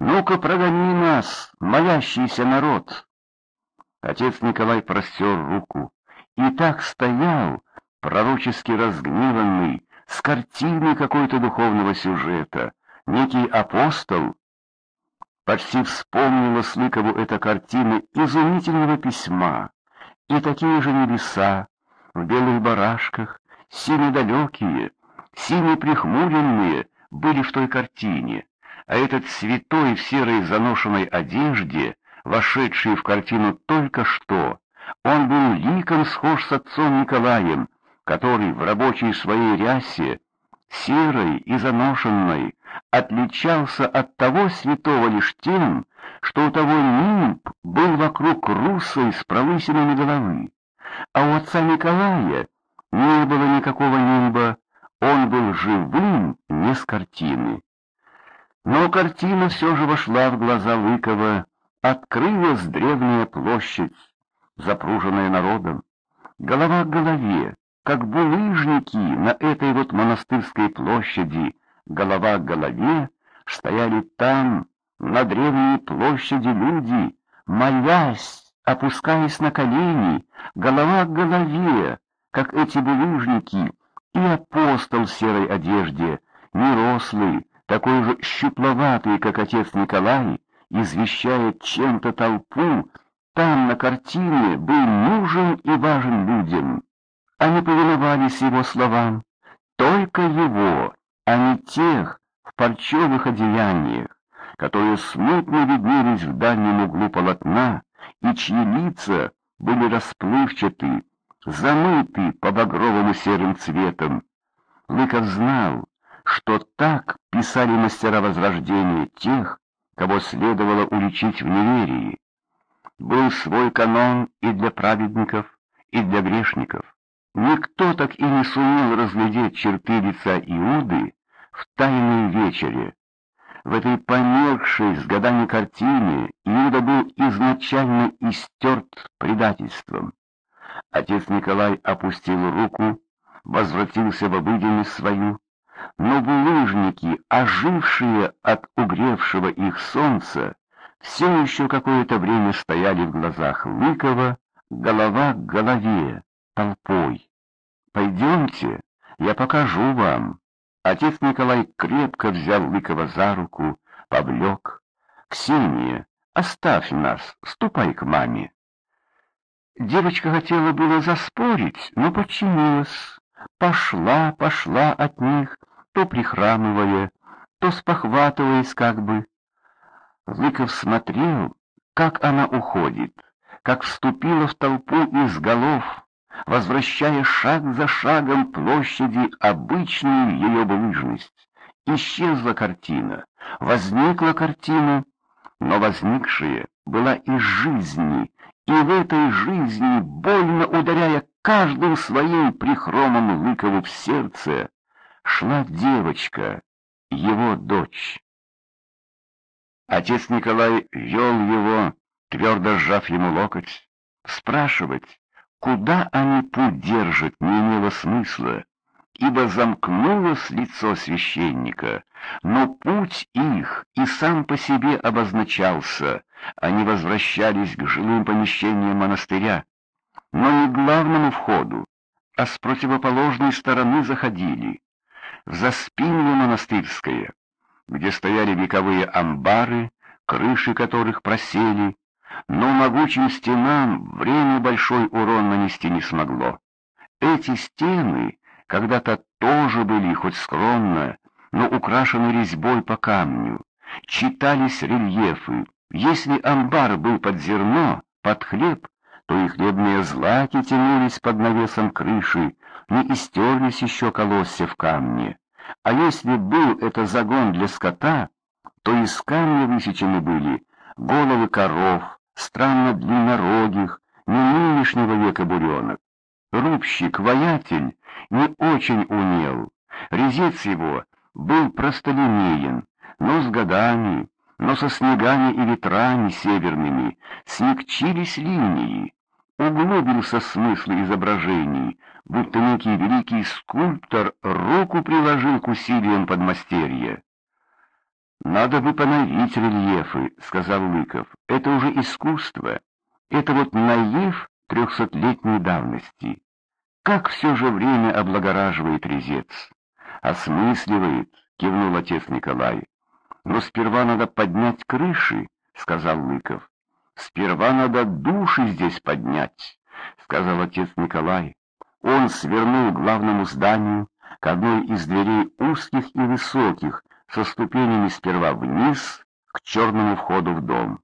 Ну-ка, прогони нас, молящийся народ!» Отец Николай простер руку и так стоял, пророчески разгневанный, с картиной какой-то духовного сюжета, некий апостол. Почти вспомнила Слыкову эта картина изумительного письма, и такие же небеса, в белых барашках, синие далекие, синие прихмуренные, были в той картине, а этот святой в серой заношенной одежде, вошедший в картину только что, он был ликом схож с отцом Николаем, который в рабочей своей рясе, серой и заношенной, отличался от того святого лишь тем, что у того нимб был вокруг русой с пролысинами головы, а у отца Николая не было никакого нимба, он был живым, не с картины. Но картина все же вошла в глаза Лыкова, открылась древняя площадь, запруженная народом, голова к голове, как булыжники на этой вот монастырской площади, голова к голове, стояли там, на древней площади люди, молясь, опускаясь на колени, голова к голове, как эти булыжники, и апостол в серой одежде, нерослый, такой же щупловатый, как отец Николай, извещает чем-то толпу, там на картине был нужен и важен людям. Они повиновались его словам, только его, а не тех в парчевых одеяниях, которые смутно виднелись в дальнем углу полотна и чьи лица были расплывчаты, замыты по багровому серым цветам. Лыков знал, что так писали мастера Возрождения тех, кого следовало уличить в неверии. Был свой канон и для праведников, и для грешников. Никто так и не сумел разглядеть черты лица Иуды в тайной вечере. В этой померкшей с годами картине Иуда был изначально истерт предательством. Отец Николай опустил руку, возвратился в обыденность свою, но булыжники, ожившие от угревшего их солнца, все еще какое-то время стояли в глазах Лыкова, голова к голове, толпой. «Пойдемте, я покажу вам». Отец Николай крепко взял Лыкова за руку, повлек. «Ксения, оставь нас, ступай к маме». Девочка хотела было заспорить, но подчинилась. Пошла, пошла от них, то прихрамывая, то спохватываясь как бы. Лыков смотрел, как она уходит, как вступила в толпу из голов, возвращая шаг за шагом площади обычную ее булыжность. Исчезла картина, возникла картина, но возникшая была из жизни, и в этой жизни, больно ударяя каждым своим прихромом Лыкову в сердце, шла девочка, его дочь. Отец Николай вел его, твердо сжав ему локоть. Спрашивать, куда они путь держат, не имело смысла, ибо замкнулось лицо священника, но путь их и сам по себе обозначался, они возвращались к жилым помещениям монастыря, но не главному входу, а с противоположной стороны заходили, в заспинье монастырское, где стояли вековые амбары, крыши которых просели, но могучим стенам время большой урон нанести не смогло. Эти стены когда-то тоже были хоть скромно, но украшены резьбой по камню, читались рельефы. Если амбар был под зерно, под хлеб, то и хлебные злаки тянулись под навесом крыши, не истерлись еще колосья в камне. А если был это загон для скота, то из камня высечены были головы коров, странно длиннорогих, не нынешнего века буренок. Рубщик-воятель не очень умел, резец его был простолинеен, но с годами, но со снегами и ветрами северными смягчились линии, углубился смысл изображений, будто некий великий скульптор руку приложил к усилиям подмастерья. «Надо бы поновить рельефы», — сказал Лыков. «Это уже искусство. Это вот наив трехсотлетней давности. Как все же время облагораживает резец. Осмысливает, кивнул отец Николай. Но сперва надо поднять крыши, сказал Лыков. Сперва надо души здесь поднять, сказал отец Николай. Он свернул к главному зданию, к одной из дверей узких и высоких, со ступенями сперва вниз, к черному входу в дом.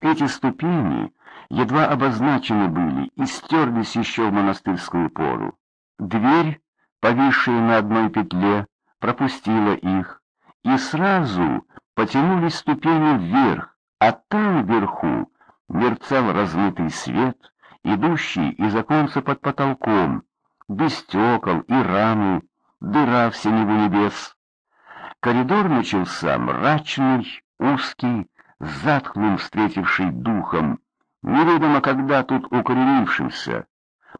Эти ступени едва обозначены были и стерлись еще в монастырскую пору. Дверь, повисшая на одной петле, пропустила их, и сразу потянулись ступени вверх, а там вверху мерцал размытый свет, идущий из оконца под потолком, без стекол и рамы, дыра в синеву небес. Коридор начался мрачный, узкий, затхлым встретивший духом, неведомо когда тут укоренившимся.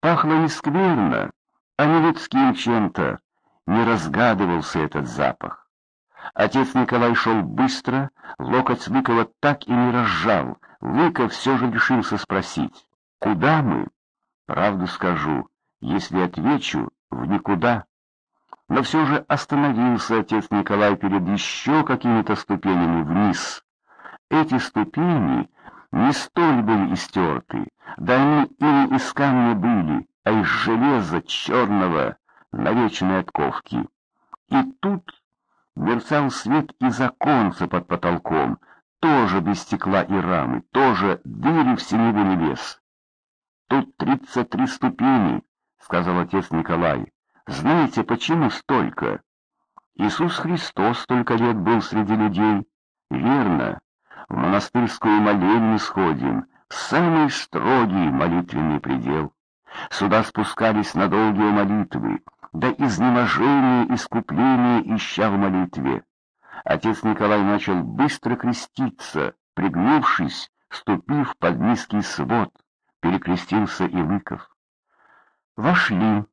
Пахло не скверно, а не людским чем-то, не разгадывался этот запах. Отец Николай шел быстро, локоть Лыкова так и не разжал. Лыков все же решился спросить, куда мы? Правду скажу, если отвечу, в никуда. Но все же остановился отец Николай перед еще какими-то ступенями вниз. Эти ступени не столь были истерты, да они и не из камня были, а из железа черного на вечной отковке. И тут мерцал свет из оконца под потолком, тоже без стекла и рамы, тоже дыри в синеву небес. Тут тридцать три ступени, — сказал отец Николай. Знаете, почему столько? Иисус Христос столько лет был среди людей. Верно, в монастырскую молельню сходим, в самый строгий молитвенный предел. Сюда спускались на долгие молитвы, до изнеможения искупления ища в молитве. Отец Николай начал быстро креститься, пригнувшись, ступив под низкий свод, перекрестился и Лыков. Вошли,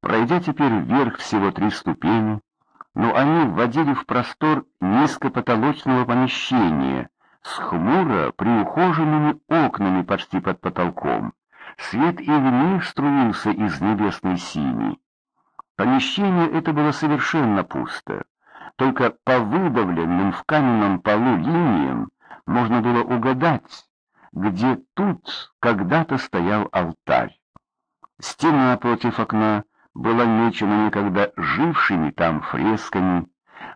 пройдя теперь вверх всего три ступени, но они вводили в простор низкопотолочного помещения, с хмуро приухоженными окнами почти под потолком. Свет и в них струился из небесной сини. Помещение это было совершенно пусто. Только по выдавленным в каменном полу линиям можно было угадать, где тут когда-то стоял алтарь. Стена против окна была мечена никогда жившими там фресками,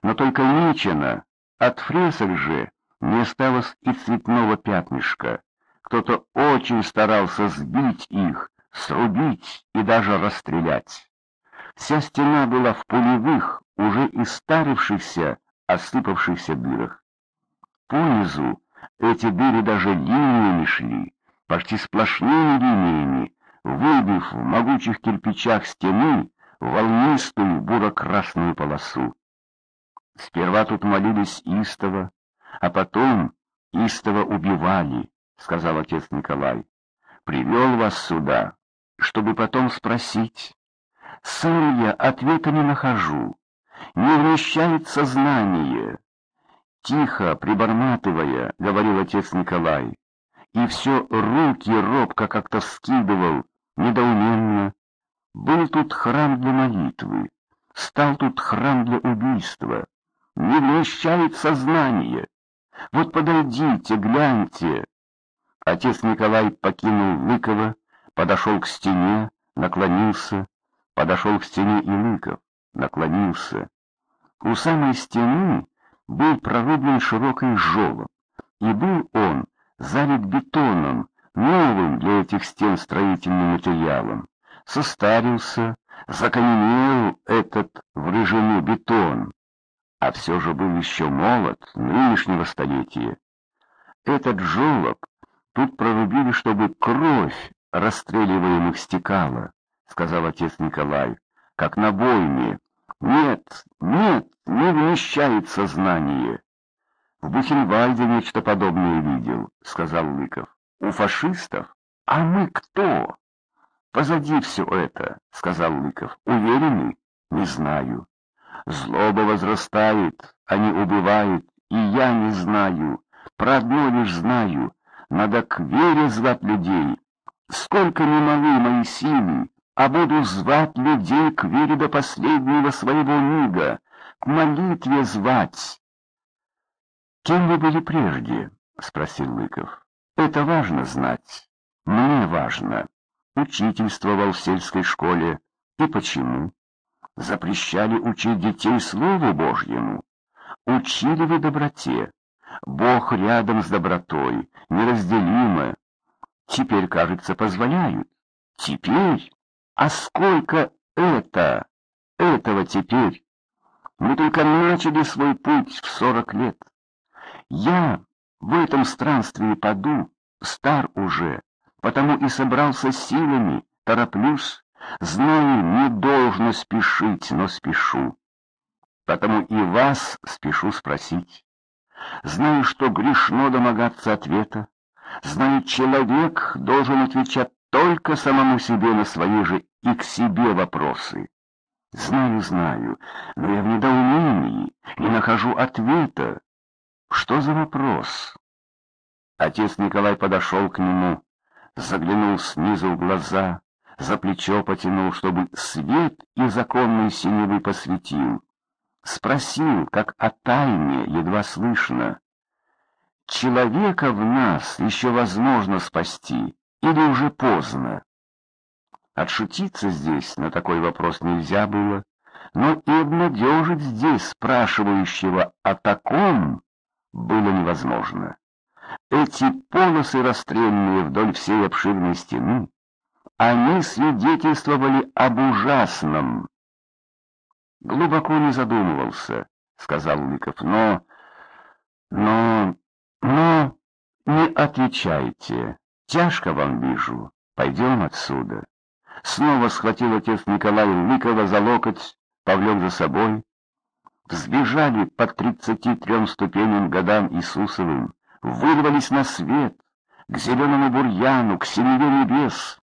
но только мечена, от фресок же не осталось и цветного пятнышка. Кто-то очень старался сбить их, срубить и даже расстрелять. Вся стена была в пулевых, уже истарившихся, осыпавшихся дырах. Понизу эти дыры даже линиями шли, почти сплошными линиями, выбив в могучих кирпичах стены волнистую буро-красную полосу. Сперва тут молились истово, а потом истово убивали, — сказал отец Николай. Привел вас сюда, чтобы потом спросить. Сам я ответа не нахожу, не вмещает сознание. Тихо, приборматывая, говорил отец Николай, и все руки робко как-то вскидывал, недоуменно. Был тут храм для молитвы, стал тут храм для убийства. Не вмещает сознание. Вот подойдите, гляньте. Отец Николай покинул Лыкова, подошел к стене, наклонился, подошел к стене и Лыков, наклонился. У самой стены был прорублен широкий жолоб, и был он залит бетоном, новым для этих стен строительным материалом. Состарился, закаменел этот в рыжину бетон, а все же был еще молод нынешнего столетия. Этот жолоб тут прорубили, чтобы кровь расстреливаемых стекала, сказал отец Николай, как на бойне. Нет, нет, не вмещает сознание. В Бухенвальде нечто подобное видел, сказал Лыков. У фашистов? А мы кто? Позади все это, сказал Лыков. Уверены? Не знаю. Злоба возрастает, они убивают, и я не знаю, про одно лишь знаю, надо к вере звать людей. Сколько ни малы мои силы, а буду звать людей к вере до последнего своего мига, к молитве звать. «Кем вы были прежде?» — спросил Лыков. «Это важно знать. Мне важно. Учительствовал в сельской школе. И почему? Запрещали учить детей Слову Божьему. Учили вы доброте. Бог рядом с добротой, неразделимо. Теперь, кажется, позволяют. Теперь? А сколько это? Этого теперь? Мы только начали свой путь в сорок лет. Я в этом странстве паду, стар уже, потому и собрался силами, тороплюсь, знаю, не должно спешить, но спешу. Потому и вас спешу спросить. Знаю, что грешно домогаться ответа. Знаю, человек должен отвечать только самому себе на свои же и к себе вопросы. Знаю, знаю, но я в недоумении, не нахожу ответа. Что за вопрос? Отец Николай подошел к нему, заглянул снизу в глаза, за плечо потянул, чтобы свет и законный синевы посветил. Спросил, как о тайне, едва слышно. Человека в нас еще возможно спасти, или уже поздно? Отшутиться здесь на такой вопрос нельзя было, но и обнадежить здесь спрашивающего о таком было невозможно. Эти полосы расстрельные вдоль всей обширной стены, они свидетельствовали об ужасном. Глубоко не задумывался, сказал Лыков, но... но... но... не отвечайте. Тяжко вам вижу. Пойдем отсюда. Снова схватил отец Николай Лыкова за локоть, повлек за собой, взбежали по тридцати трем ступеням годам Иисусовым, вырвались на свет, к зеленому бурьяну, к синеве небес.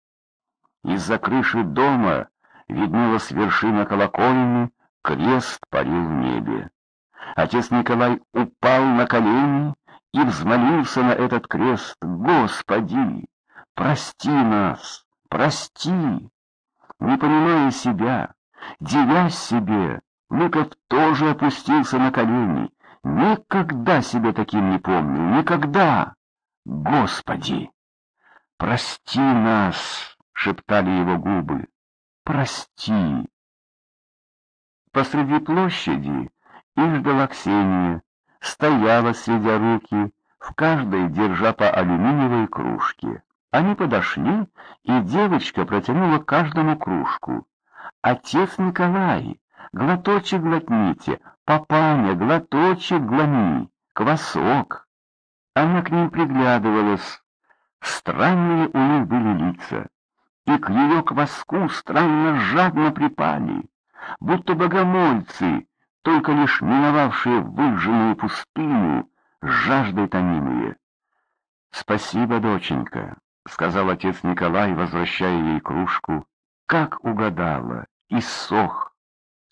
Из-за крыши дома виднелась вершина колокольни, крест парил в небе. Отец Николай упал на колени и взмолился на этот крест, «Господи, прости нас, прости!» Не понимая себя, девясь себе, Лыков тоже опустился на колени. Никогда себе таким не помнил, никогда. Господи! Прости нас, шептали его губы. Прости. Посреди площади их ждала Ксения, стояла, сведя руки, в каждой держа по алюминиевой кружке. Они подошли, и девочка протянула каждому кружку. Отец Николай, глоточек глотните, папаня, глоточек глони, квасок. Она к ним приглядывалась. Странные у них были лица, и к ее кваску странно жадно припали, будто богомольцы, только лишь миновавшие выжженную пустыню, жаждой томимые. — Спасибо, доченька, — сказал отец Николай, возвращая ей кружку. — Как угадала, и сох.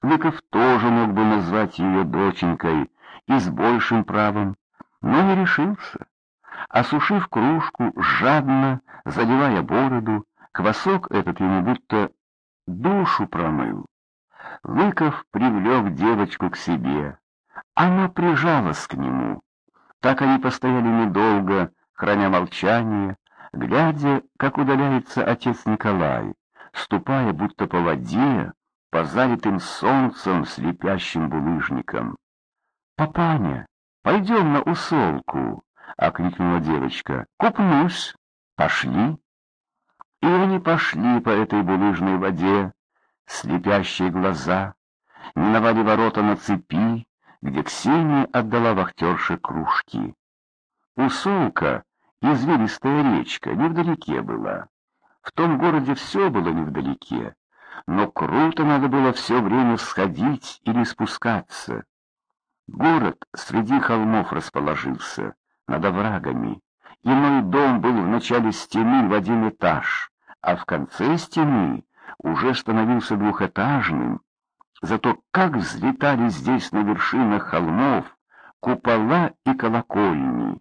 Лыков тоже мог бы назвать ее доченькой и с большим правом, но не решился. Осушив кружку, жадно, задевая бороду, квасок этот ему будто душу промыл. Лыков привлек девочку к себе. Она прижалась к нему. Так они постояли недолго, храня молчание, глядя, как удаляется отец Николай, ступая будто по воде, по залитым солнцем слепящим булыжникам. «Папаня, пойдем на усолку!» — окликнула девочка. «Купнусь! Пошли!» И они пошли по этой булыжной воде, слепящие глаза, миновали ворота на цепи, где Ксения отдала вахтерше кружки. Усолка, извилистая речка, невдалеке была. В том городе все было невдалеке но круто надо было все время всходить или спускаться. Город среди холмов расположился, над оврагами. Иной дом был в начале стены в один этаж, а в конце стены уже становился двухэтажным. Зато как взлетали здесь на вершинах холмов купола и колокольни,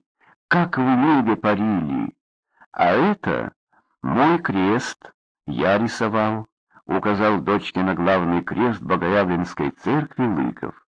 как в небе парили. А это мой крест, я рисовал, указал дочке на главный крест Богоявленской церкви Лыков.